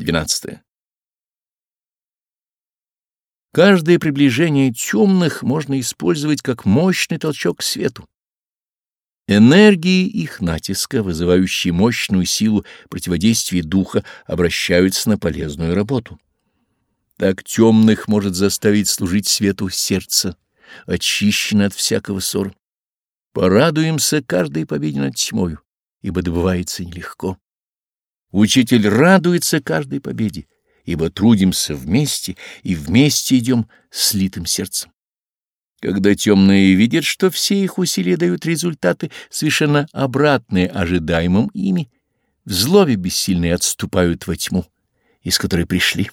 12. Каждое приближение темных можно использовать как мощный толчок к свету. Энергии их натиска, вызывающие мощную силу противодействия духа, обращаются на полезную работу. Так темных может заставить служить свету сердца, очищено от всякого ссора. Порадуемся каждой победе над тьмою, ибо добывается нелегко. Учитель радуется каждой победе, ибо трудимся вместе и вместе идем слитым сердцем. Когда темные видят, что все их усилия дают результаты совершенно обратные ожидаемым ими, в злобе бессильные отступают во тьму, из которой пришли.